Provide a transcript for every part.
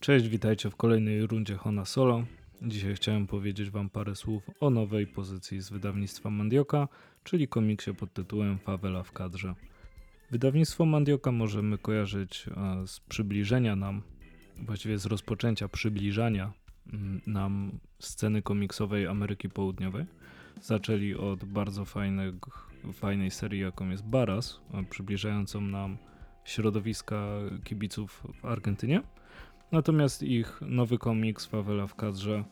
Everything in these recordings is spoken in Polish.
Cześć, witajcie w kolejnej rundzie Hona Solo. Dzisiaj chciałem powiedzieć Wam parę słów o nowej pozycji z wydawnictwa Mandioka, czyli komiksie pod tytułem Fawela w kadrze. Wydawnictwo Mandioka możemy kojarzyć e, z przybliżenia nam, właściwie z rozpoczęcia przybliżania mm, nam sceny komiksowej Ameryki Południowej. Zaczęli od bardzo fajnych, fajnej serii, jaką jest Baras, e, przybliżającą nam środowiska kibiców w Argentynie. Natomiast ich nowy komiks Fawela w kadrze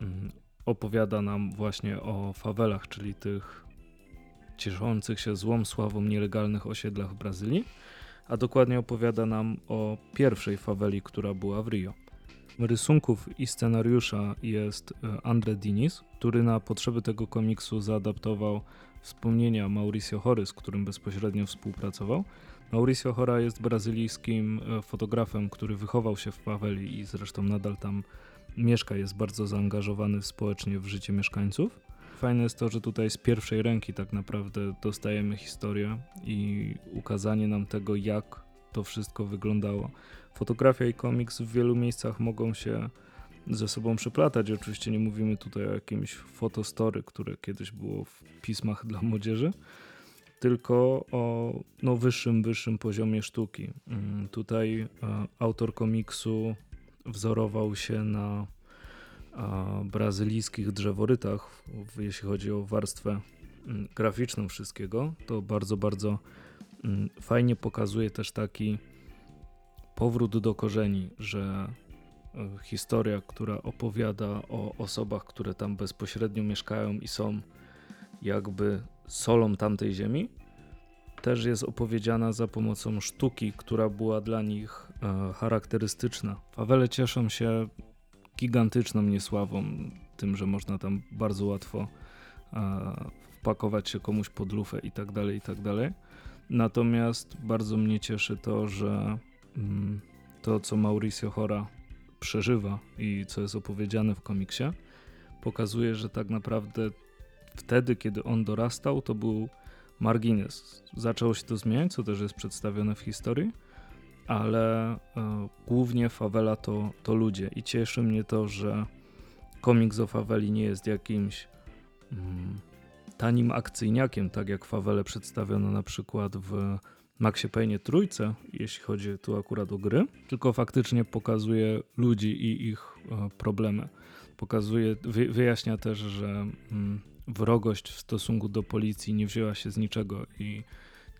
mm, opowiada nam właśnie o fawelach, czyli tych cieszących się złą sławą nielegalnych osiedlach w Brazylii, a dokładnie opowiada nam o pierwszej faweli, która była w Rio. Rysunków i scenariusza jest e, Andre Diniz, który na potrzeby tego komiksu zaadaptował wspomnienia Mauricio Hory, z którym bezpośrednio współpracował. Mauricio Hora jest brazylijskim e, fotografem, który wychował się w faweli i zresztą nadal tam mieszka, jest bardzo zaangażowany społecznie w życie mieszkańców. Fajne jest to, że tutaj z pierwszej ręki tak naprawdę dostajemy historię i ukazanie nam tego, jak to wszystko wyglądało. Fotografia i komiks w wielu miejscach mogą się ze sobą przeplatać. Oczywiście nie mówimy tutaj o jakimś fotostory, które kiedyś było w pismach dla młodzieży, tylko o no, wyższym, wyższym poziomie sztuki. Mm, tutaj e, autor komiksu wzorował się na brazylijskich drzeworytach, jeśli chodzi o warstwę mm, graficzną wszystkiego. To bardzo, bardzo mm, fajnie pokazuje też taki powrót do korzeni, że historia, która opowiada o osobach, które tam bezpośrednio mieszkają i są jakby solą tamtej ziemi, też jest opowiedziana za pomocą sztuki, która była dla nich e, charakterystyczna. Fawele cieszą się gigantyczną niesławą, tym, że można tam bardzo łatwo e, wpakować się komuś pod lufę i tak dalej, i tak dalej. Natomiast bardzo mnie cieszy to, że mm, to, co Mauricio Hora przeżywa i co jest opowiedziane w komiksie, pokazuje, że tak naprawdę wtedy, kiedy on dorastał, to był margines. Zaczęło się to zmieniać, co też jest przedstawione w historii, ale e, głównie fawela to, to ludzie i cieszy mnie to, że komiks o faweli nie jest jakimś mm, tanim akcyjniakiem, tak jak fawele przedstawiono na przykład w Maxie Payne trójce, jeśli chodzi tu akurat o gry, tylko faktycznie pokazuje ludzi i ich e, problemy. Pokazuje, wyjaśnia też, że mm, wrogość w stosunku do policji nie wzięła się z niczego i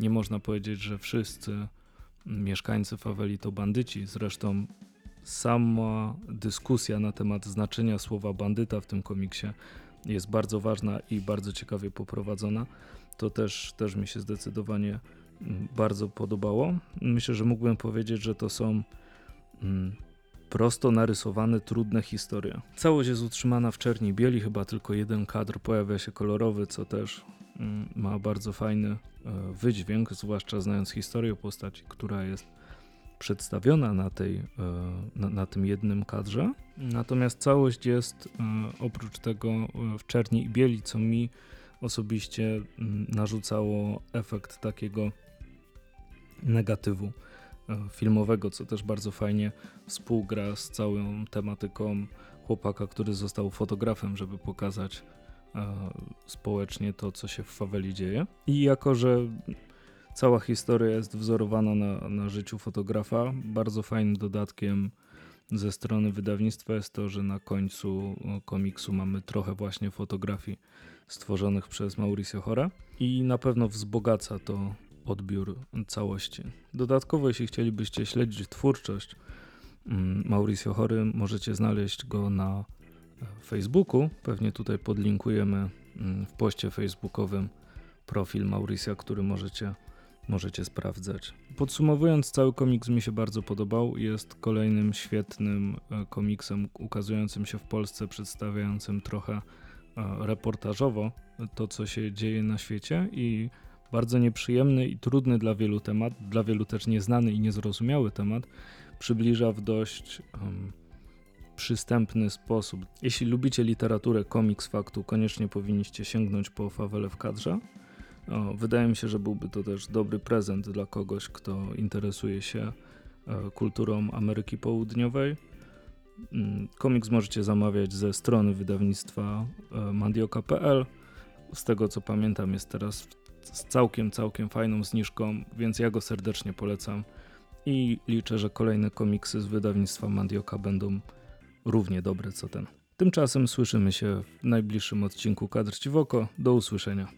nie można powiedzieć, że wszyscy mieszkańcy faweli to bandyci. Zresztą sama dyskusja na temat znaczenia słowa bandyta w tym komiksie jest bardzo ważna i bardzo ciekawie poprowadzona. To też, też mi się zdecydowanie mm, bardzo podobało. Myślę, że mógłbym powiedzieć, że to są mm, prosto narysowane, trudne historie. Całość jest utrzymana w czerni bieli, chyba tylko jeden kadr pojawia się kolorowy, co też mm, ma bardzo fajny e, wydźwięk, zwłaszcza znając historię postaci, która jest przedstawiona na, tej, e, na, na, tym jednym kadrze. Natomiast całość jest e, oprócz tego w czerni i bieli, co mi osobiście mm, narzucało efekt takiego negatywu E, filmowego, co też bardzo fajnie współgra z całą tematyką chłopaka, który został fotografem, żeby pokazać e, społecznie to, co się w faweli dzieje. I jako, że cała historia jest wzorowana na, na życiu fotografa, bardzo fajnym dodatkiem ze strony wydawnictwa jest to, że na końcu e, komiksu mamy trochę właśnie fotografii stworzonych przez Mauricio Hora i na pewno wzbogaca to odbiór całości. Dodatkowo, jeśli chcielibyście śledzić twórczość mm, Mauricio Chory, możecie znaleźć go na Facebooku. Pewnie tutaj podlinkujemy mm, w poście facebookowym profil Mauricia, który możecie, możecie sprawdzać. Podsumowując, cały komiks mi się bardzo podobał. Jest kolejnym świetnym e, komiksem ukazującym się w Polsce, przedstawiającym trochę e, reportażowo to, co się dzieje na świecie i bardzo nieprzyjemny i trudny dla wielu temat, dla wielu też nieznany i niezrozumiały temat, przybliża w dość um, przystępny sposób. Jeśli lubicie literaturę komiks faktu, koniecznie powinniście sięgnąć po Fawelę w kadrze. O, wydaje mi się, że byłby to też dobry prezent dla kogoś, kto interesuje się e, kulturą Ameryki Południowej. Mm, Komiks możecie zamawiać ze strony wydawnictwa e, mandioka.pl. Z tego co pamiętam, jest teraz w- z całkiem, całkiem fajną zniżką, więc ja go serdecznie polecam i liczę, że kolejne komiksy z wydawnictwa Mandioka będą równie dobre co ten. Tymczasem słyszymy się w najbliższym odcinku Kadr Ci w oko. Do usłyszenia.